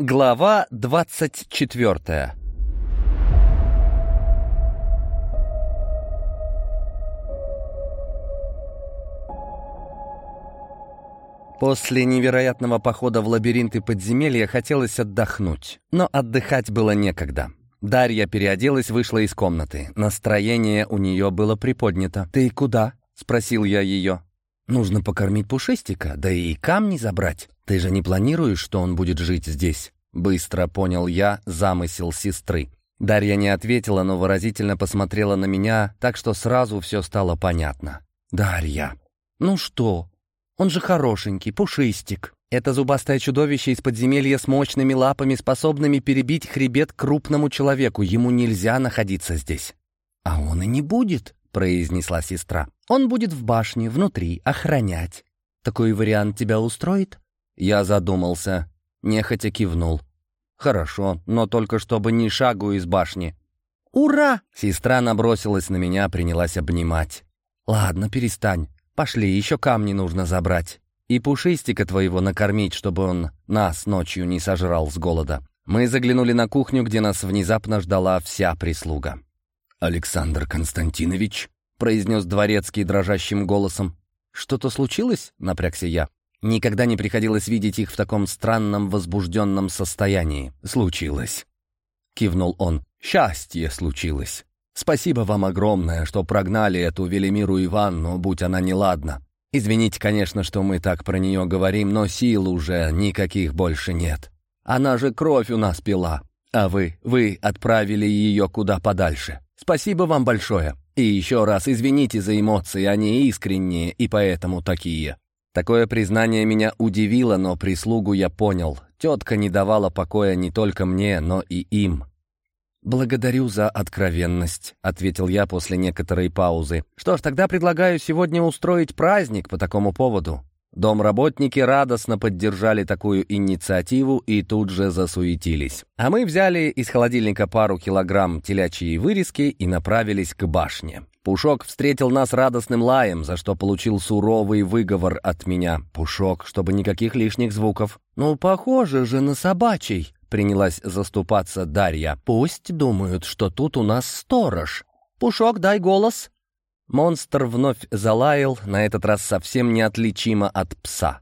Глава двадцать четвертая После невероятного похода в лабиринты подземелья хотелось отдохнуть, но отдыхать было некогда. Дарья переоделась, вышла из комнаты. Настроение у нее было приподнято. «Ты куда?» — спросил я ее. «Нужно покормить пушистика, да и камни забрать. Ты же не планируешь, что он будет жить здесь?» Быстро понял я замысел сестры. Дарья не ответила, но выразительно посмотрела на меня, так что сразу все стало понятно. «Дарья, ну что? Он же хорошенький, пушистик. Это зубастое чудовище из подземелья с мощными лапами, способными перебить хребет крупному человеку. Ему нельзя находиться здесь». «А он и не будет», — произнесла сестра. «Он будет в башне, внутри, охранять. Такой вариант тебя устроит?» Я задумался, нехотя кивнул. «Хорошо, но только чтобы ни шагу из башни». «Ура!» — сестра набросилась на меня, принялась обнимать. «Ладно, перестань. Пошли, еще камни нужно забрать. И пушистика твоего накормить, чтобы он нас ночью не сожрал с голода». Мы заглянули на кухню, где нас внезапно ждала вся прислуга. «Александр Константинович», — произнес дворецкий дрожащим голосом. «Что-то случилось?» — напрягся я. Никогда не приходилось видеть их в таком странном возбужденном состоянии. «Случилось», — кивнул он. «Счастье случилось. Спасибо вам огромное, что прогнали эту Велимиру Иванну, будь она неладна. Извините, конечно, что мы так про нее говорим, но сил уже никаких больше нет. Она же кровь у нас пила, а вы, вы отправили ее куда подальше. Спасибо вам большое. И еще раз извините за эмоции, они искренние и поэтому такие». Такое признание меня удивило, но прислугу я понял. Тетка не давала покоя не только мне, но и им. «Благодарю за откровенность», — ответил я после некоторой паузы. «Что ж, тогда предлагаю сегодня устроить праздник по такому поводу». Домработники радостно поддержали такую инициативу и тут же засуетились. А мы взяли из холодильника пару килограмм телячьей вырезки и направились к башне. Пушок встретил нас радостным лаем, за что получил суровый выговор от меня. Пушок, чтобы никаких лишних звуков. «Ну, похоже же на собачий», Принялась заступаться Дарья. «Пусть думают, что тут у нас сторож. Пушок, дай голос!» Монстр вновь залаял, на этот раз совсем неотличимо от пса.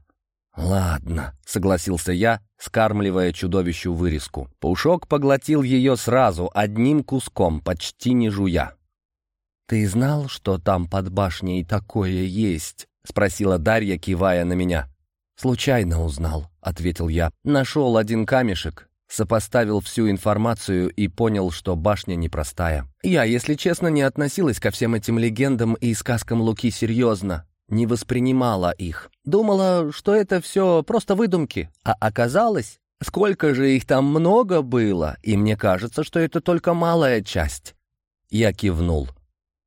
«Ладно», — согласился я, скармливая чудовищу вырезку. Пушок поглотил ее сразу, одним куском, почти не жуя. «Ты знал, что там под башней такое есть?» — спросила Дарья, кивая на меня. «Случайно узнал», — ответил я. «Нашел один камешек, Сопоставил всю информацию и понял, что башня непростая. Я, если честно, не относилась ко всем этим легендам и сказкам Луки серьезно. Не воспринимала их. Думала, что это все просто выдумки. А оказалось, сколько же их там много было, и мне кажется, что это только малая часть. Я кивнул.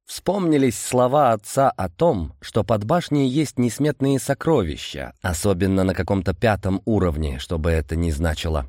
Вспомнились слова отца о том, что под башней есть несметные сокровища, особенно на каком-то пятом уровне, чтобы это не значило.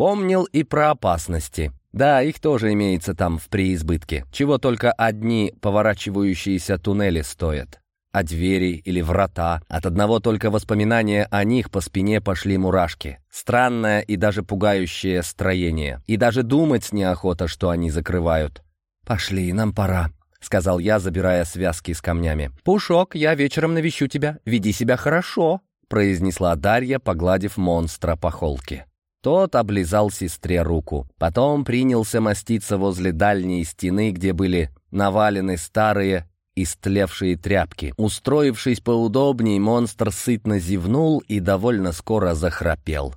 Помнил и про опасности. Да, их тоже имеется там в преизбытке. Чего только одни поворачивающиеся туннели стоят. А двери или врата. От одного только воспоминания о них по спине пошли мурашки. Странное и даже пугающее строение. И даже думать неохота, что они закрывают. «Пошли, нам пора», — сказал я, забирая связки с камнями. «Пушок, я вечером навещу тебя. Веди себя хорошо», — произнесла Дарья, погладив монстра по холке. Тот облизал сестре руку. Потом принялся маститься возле дальней стены, где были навалены старые истлевшие тряпки. Устроившись поудобней, монстр сытно зевнул и довольно скоро захрапел.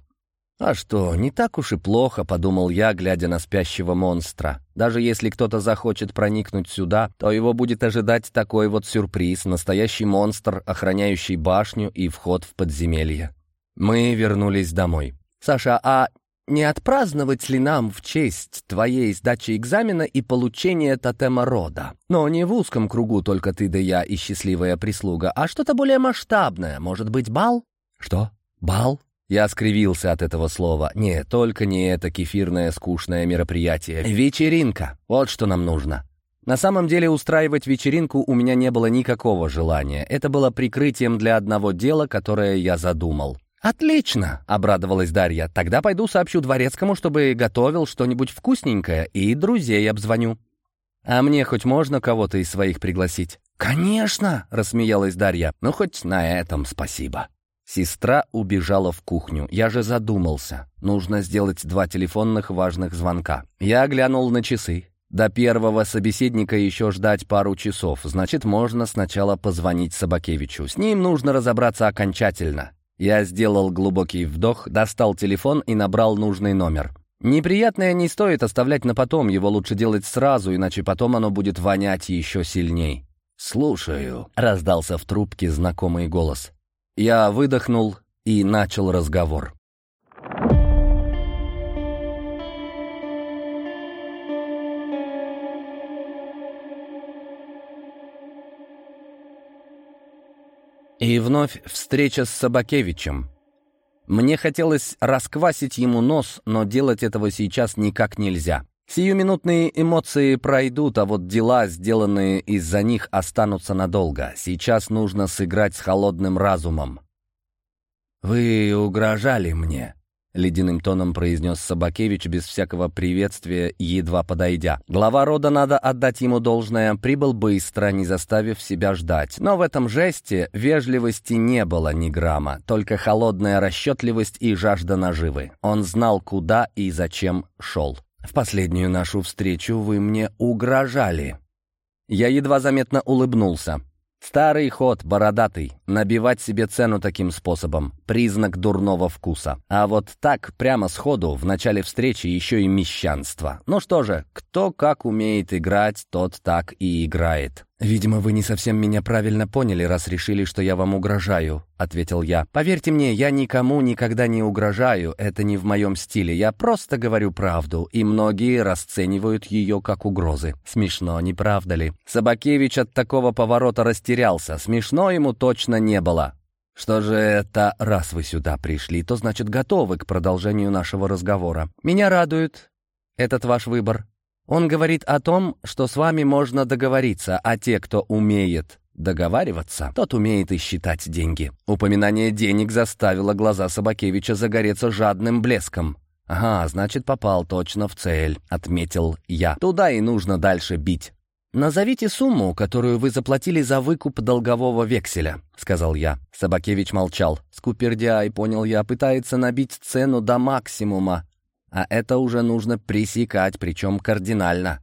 «А что, не так уж и плохо», — подумал я, глядя на спящего монстра. «Даже если кто-то захочет проникнуть сюда, то его будет ожидать такой вот сюрприз — настоящий монстр, охраняющий башню и вход в подземелье». Мы вернулись домой. «Саша, а не отпраздновать ли нам в честь твоей сдачи экзамена и получения тотема рода? Но не в узком кругу только ты да я и счастливая прислуга, а что-то более масштабное, может быть, бал?» «Что? Бал?» Я скривился от этого слова. «Нет, только не это кефирное скучное мероприятие. Вечеринка. Вот что нам нужно». На самом деле устраивать вечеринку у меня не было никакого желания. Это было прикрытием для одного дела, которое я задумал. «Отлично!» — обрадовалась Дарья. «Тогда пойду сообщу дворецкому, чтобы готовил что-нибудь вкусненькое, и друзей обзвоню». «А мне хоть можно кого-то из своих пригласить?» «Конечно!» — рассмеялась Дарья. «Ну, хоть на этом спасибо». Сестра убежала в кухню. Я же задумался. Нужно сделать два телефонных важных звонка. Я глянул на часы. До первого собеседника еще ждать пару часов. Значит, можно сначала позвонить Собакевичу. С ним нужно разобраться окончательно. Я сделал глубокий вдох, достал телефон и набрал нужный номер. Неприятное не стоит оставлять на потом, его лучше делать сразу, иначе потом оно будет вонять еще сильней. «Слушаю», — раздался в трубке знакомый голос. Я выдохнул и начал разговор. И вновь встреча с Собакевичем. Мне хотелось расквасить ему нос, но делать этого сейчас никак нельзя. Сиюминутные эмоции пройдут, а вот дела, сделанные из-за них, останутся надолго. Сейчас нужно сыграть с холодным разумом. «Вы угрожали мне», — ледяным тоном произнес Собакевич без всякого приветствия, едва подойдя. Глава рода, надо отдать ему должное, прибыл быстро, не заставив себя ждать. Но в этом жесте вежливости не было ни грамма, только холодная расчетливость и жажда наживы. Он знал, куда и зачем шел. «В последнюю нашу встречу вы мне угрожали». Я едва заметно улыбнулся. Старый ход, бородатый, набивать себе цену таким способом — признак дурного вкуса. А вот так, прямо сходу, в начале встречи еще и мещанство. Ну что же, кто как умеет играть, тот так и играет. «Видимо, вы не совсем меня правильно поняли, раз решили, что я вам угрожаю», — ответил я. «Поверьте мне, я никому никогда не угрожаю, это не в моем стиле. Я просто говорю правду, и многие расценивают ее как угрозы. Смешно, не правда ли?» Собакевич от такого поворота растерялся. Смешно ему точно не было. «Что же это, раз вы сюда пришли, то значит готовы к продолжению нашего разговора. Меня радует этот ваш выбор. Он говорит о том, что с вами можно договориться, а те, кто умеет договариваться, тот умеет и считать деньги. Упоминание денег заставило глаза Собакевича загореться жадным блеском. «Ага, значит, попал точно в цель», — отметил я. «Туда и нужно дальше бить». «Назовите сумму, которую вы заплатили за выкуп долгового векселя», — сказал я. Собакевич молчал. Скупердяй, понял я, пытается набить цену до максимума, а это уже нужно пресекать, причем кардинально.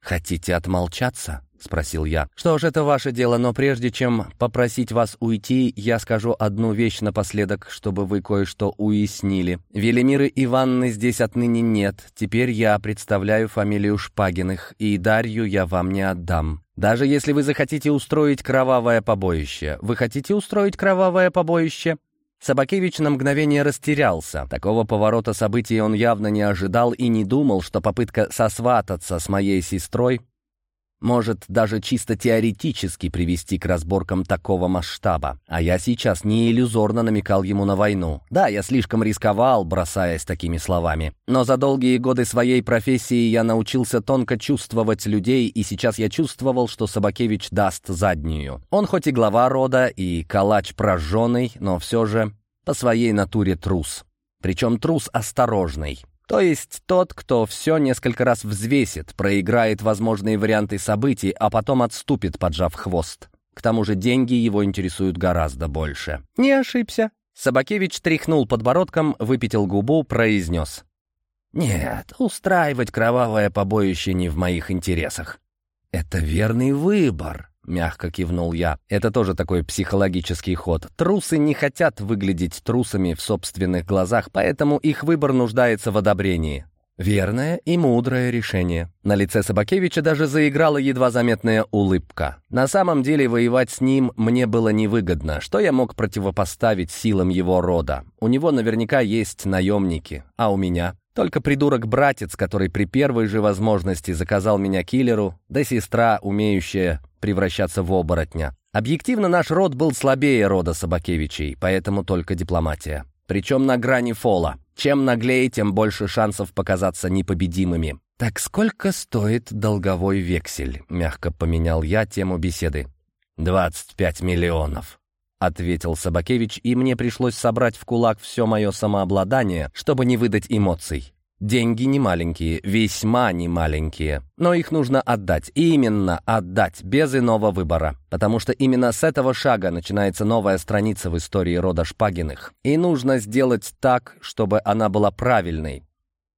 «Хотите отмолчаться?» — спросил я. «Что ж, это ваше дело, но прежде чем попросить вас уйти, я скажу одну вещь напоследок, чтобы вы кое-что уяснили. Велимиры Ивановны здесь отныне нет. Теперь я представляю фамилию Шпагиных, и Дарью я вам не отдам. Даже если вы захотите устроить кровавое побоище. Вы хотите устроить кровавое побоище?» Собакевич на мгновение растерялся. Такого поворота событий он явно не ожидал и не думал, что попытка сосвататься с моей сестрой может даже чисто теоретически привести к разборкам такого масштаба. А я сейчас не иллюзорно намекал ему на войну. Да, я слишком рисковал, бросаясь такими словами. Но за долгие годы своей профессии я научился тонко чувствовать людей, и сейчас я чувствовал, что Собакевич даст заднюю. Он хоть и глава рода, и калач прожженный, но все же по своей натуре трус. Причем трус осторожный. То есть тот, кто все несколько раз взвесит, проиграет возможные варианты событий, а потом отступит, поджав хвост. К тому же деньги его интересуют гораздо больше. Не ошибся. Собакевич тряхнул подбородком, выпятил губу, произнес. «Нет, устраивать кровавое побоище не в моих интересах». «Это верный выбор», мягко кивнул я. Это тоже такой психологический ход. Трусы не хотят выглядеть трусами в собственных глазах, поэтому их выбор нуждается в одобрении. Верное и мудрое решение. На лице Собакевича даже заиграла едва заметная улыбка. На самом деле воевать с ним мне было невыгодно. Что я мог противопоставить силам его рода? У него наверняка есть наемники, а у меня? Только придурок-братец, который при первой же возможности заказал меня киллеру, да сестра, умеющая превращаться в оборотня. Объективно, наш род был слабее рода Собакевичей, поэтому только дипломатия. Причем на грани фола. Чем наглее, тем больше шансов показаться непобедимыми. «Так сколько стоит долговой вексель?» — мягко поменял я тему беседы. «Двадцать пять миллионов». — ответил Собакевич, и мне пришлось собрать в кулак все мое самообладание, чтобы не выдать эмоций. Деньги не маленькие, весьма не маленькие, но их нужно отдать, именно отдать, без иного выбора, потому что именно с этого шага начинается новая страница в истории рода Шпагиных, и нужно сделать так, чтобы она была правильной,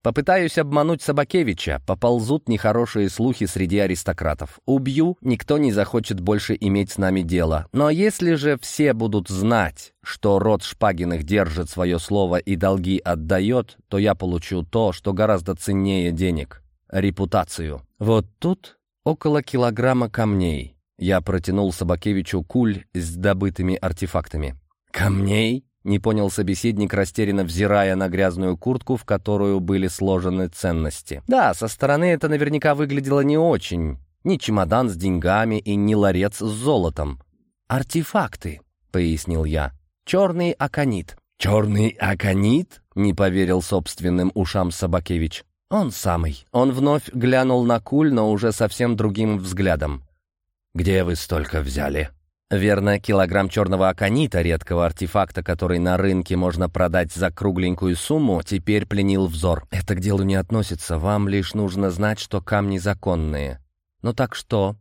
Попытаюсь обмануть Собакевича, поползут нехорошие слухи среди аристократов. Убью, никто не захочет больше иметь с нами дело. Но если же все будут знать, что род Шпагиных держит свое слово и долги отдает, то я получу то, что гораздо ценнее денег — репутацию. Вот тут около килограмма камней. Я протянул Собакевичу куль с добытыми артефактами. «Камней?» Не понял собеседник, растерянно взирая на грязную куртку, в которую были сложены ценности. Да, со стороны это наверняка выглядело не очень. Ни чемодан с деньгами и ни ларец с золотом. «Артефакты», — пояснил я. «Черный аконит». «Черный аконит?» — не поверил собственным ушам Собакевич. «Он самый». Он вновь глянул на куль, но уже совсем другим взглядом. «Где вы столько взяли?» Верно, килограмм черного аконита, редкого артефакта, который на рынке можно продать за кругленькую сумму, теперь пленил взор. Это к делу не относится, вам лишь нужно знать, что камни законные. Ну так что,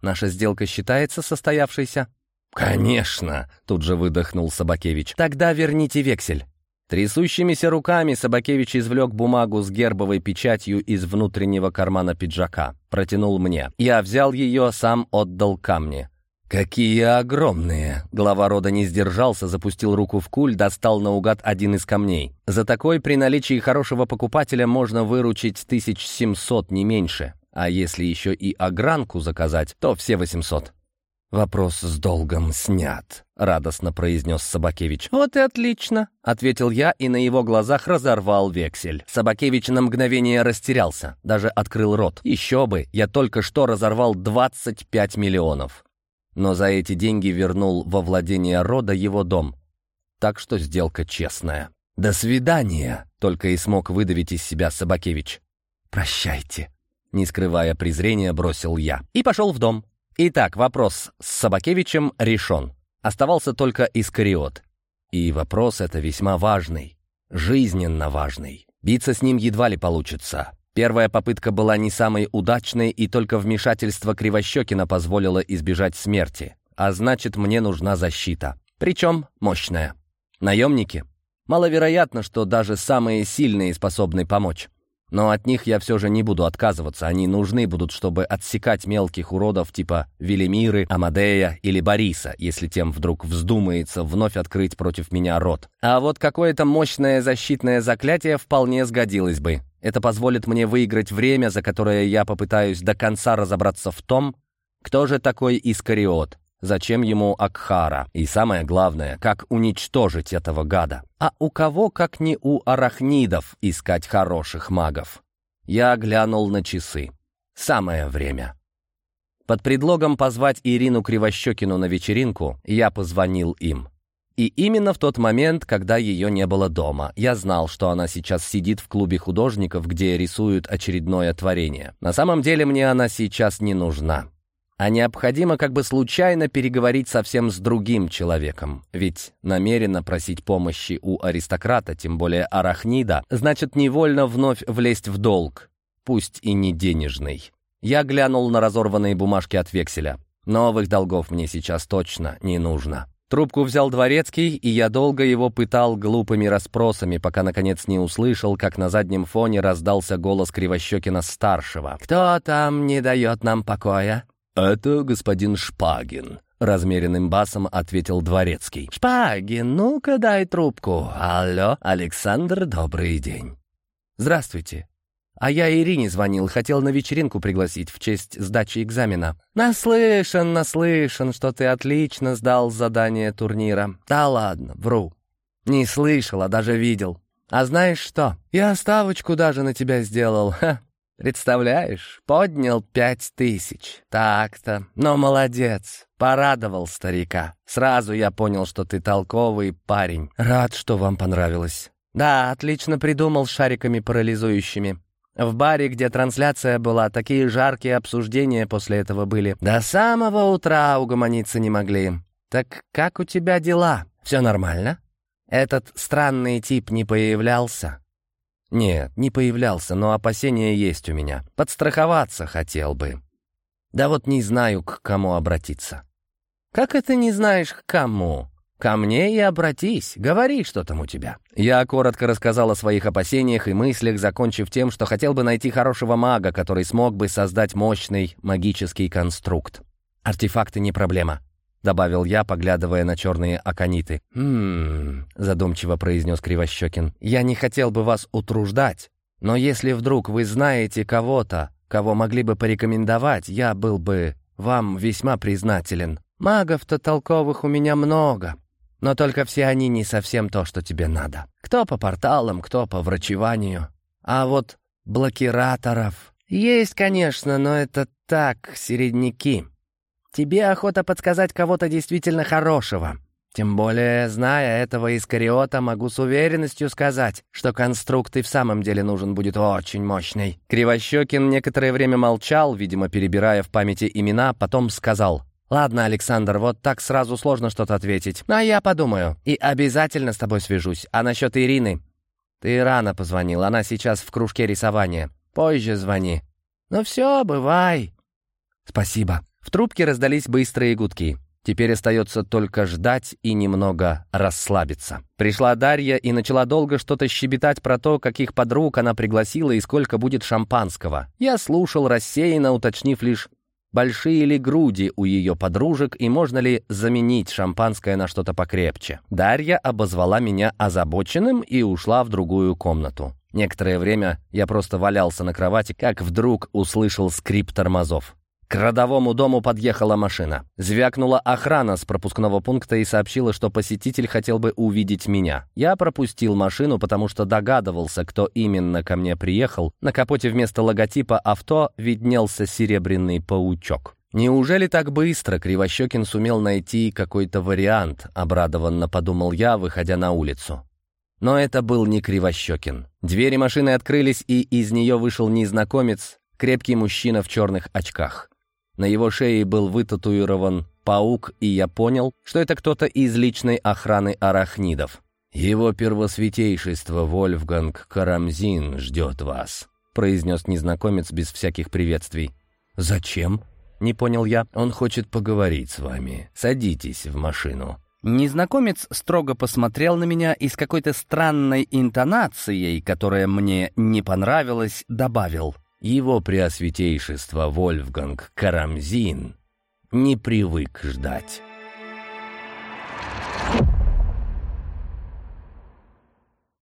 наша сделка считается состоявшейся? «Конечно!» — тут же выдохнул Собакевич. «Тогда верните вексель». Трясущимися руками Собакевич извлек бумагу с гербовой печатью из внутреннего кармана пиджака. Протянул мне. Я взял ее, сам отдал камни. «Какие огромные!» Глава рода не сдержался, запустил руку в куль, достал наугад один из камней. За такой при наличии хорошего покупателя можно выручить 1700, не меньше. А если еще и огранку заказать, то все 800. «Вопрос с долгом снят», — радостно произнес Собакевич. «Вот и отлично», — ответил я и на его глазах разорвал вексель. Собакевич на мгновение растерялся, даже открыл рот. «Еще бы, я только что разорвал 25 миллионов» но за эти деньги вернул во владение рода его дом. Так что сделка честная. «До свидания!» — только и смог выдавить из себя Собакевич. «Прощайте!» — не скрывая презрения, бросил я. И пошел в дом. Итак, вопрос с Собакевичем решен. Оставался только Искариот. И вопрос это весьма важный, жизненно важный. Биться с ним едва ли получится. Первая попытка была не самой удачной, и только вмешательство Кривощекина позволило избежать смерти. А значит, мне нужна защита. Причем мощная. Наемники? Маловероятно, что даже самые сильные способны помочь. Но от них я все же не буду отказываться. Они нужны будут, чтобы отсекать мелких уродов типа Велимиры, Амадея или Бориса, если тем вдруг вздумается вновь открыть против меня рот. А вот какое-то мощное защитное заклятие вполне сгодилось бы. Это позволит мне выиграть время, за которое я попытаюсь до конца разобраться в том, кто же такой Искариот, зачем ему Акхара, и самое главное, как уничтожить этого гада. А у кого, как не у арахнидов, искать хороших магов? Я глянул на часы. Самое время. Под предлогом позвать Ирину Кривощекину на вечеринку, я позвонил им. И именно в тот момент, когда ее не было дома, я знал, что она сейчас сидит в клубе художников, где рисуют очередное творение. На самом деле мне она сейчас не нужна. А необходимо как бы случайно переговорить совсем с другим человеком. Ведь намеренно просить помощи у аристократа, тем более арахнида, значит невольно вновь влезть в долг, пусть и не денежный. Я глянул на разорванные бумажки от векселя. Новых долгов мне сейчас точно не нужно. Трубку взял дворецкий, и я долго его пытал глупыми расспросами, пока, наконец, не услышал, как на заднем фоне раздался голос Кривощекина-старшего. «Кто там не дает нам покоя?» «Это господин Шпагин», — размеренным басом ответил дворецкий. «Шпагин, ну-ка дай трубку. Алло, Александр, добрый день». «Здравствуйте. А я Ирине звонил, хотел на вечеринку пригласить в честь сдачи экзамена. Наслышан, наслышан, что ты отлично сдал задание турнира. Да ладно, вру. Не слышал, а даже видел. А знаешь что? Я ставочку даже на тебя сделал. Ха. Представляешь, поднял пять тысяч. Так-то. Но молодец. Порадовал старика. Сразу я понял, что ты толковый парень. Рад, что вам понравилось. Да, отлично придумал шариками парализующими. В баре, где трансляция была, такие жаркие обсуждения после этого были. До самого утра угомониться не могли. «Так как у тебя дела? Все нормально? Этот странный тип не появлялся?» «Нет, не появлялся, но опасения есть у меня. Подстраховаться хотел бы. Да вот не знаю, к кому обратиться». «Как это не знаешь, к кому?» «Ко мне и обратись, говори, что там у тебя». Я коротко рассказал о своих опасениях и мыслях, закончив тем, что хотел бы найти хорошего мага, который смог бы создать мощный магический конструкт. «Артефакты не проблема», — добавил я, поглядывая на черные акониты. «Хм...» — задумчиво произнес Кривощекин. «Я не хотел бы вас утруждать, но если вдруг вы знаете кого-то, кого могли бы порекомендовать, я был бы вам весьма признателен. Магов-то толковых у меня много, но только все они не совсем то, что тебе надо. Кто по порталам, кто по врачеванию. А вот блокираторов... Есть, конечно, но это так, середняки. Тебе охота подсказать кого-то действительно хорошего. Тем более, зная этого Искариота, могу с уверенностью сказать, что конструкт и в самом деле нужен будет очень мощный». Кривощекин некоторое время молчал, видимо, перебирая в памяти имена, потом сказал «Ладно, Александр, вот так сразу сложно что-то ответить. А я подумаю. И обязательно с тобой свяжусь. А насчет Ирины? Ты рано позвонил, она сейчас в кружке рисования. Позже звони. Ну все, бывай. Спасибо. В трубке раздались быстрые гудки. Теперь остается только ждать и немного расслабиться. Пришла Дарья и начала долго что-то щебетать про то, каких подруг она пригласила и сколько будет шампанского. Я слушал рассеянно, уточнив лишь, большие ли груди у ее подружек и можно ли заменить шампанское на что-то покрепче. Дарья обозвала меня озабоченным и ушла в другую комнату. Некоторое время я просто валялся на кровати, как вдруг услышал скрип тормозов. К родовому дому подъехала машина. Звякнула охрана с пропускного пункта и сообщила, что посетитель хотел бы увидеть меня. Я пропустил машину, потому что догадывался, кто именно ко мне приехал. На капоте вместо логотипа авто виднелся серебряный паучок. «Неужели так быстро Кривощекин сумел найти какой-то вариант?» — обрадованно подумал я, выходя на улицу. Но это был не Кривощекин. Двери машины открылись, и из нее вышел незнакомец, крепкий мужчина в черных очках. На его шее был вытатуирован паук, и я понял, что это кто-то из личной охраны арахнидов. «Его первосвятейшество Вольфганг Карамзин ждет вас», произнес незнакомец без всяких приветствий. «Зачем?» — не понял я. «Он хочет поговорить с вами. Садитесь в машину». Незнакомец строго посмотрел на меня и с какой-то странной интонацией, которая мне не понравилась, добавил — его преосвятейшество Вольфганг Карамзин не привык ждать.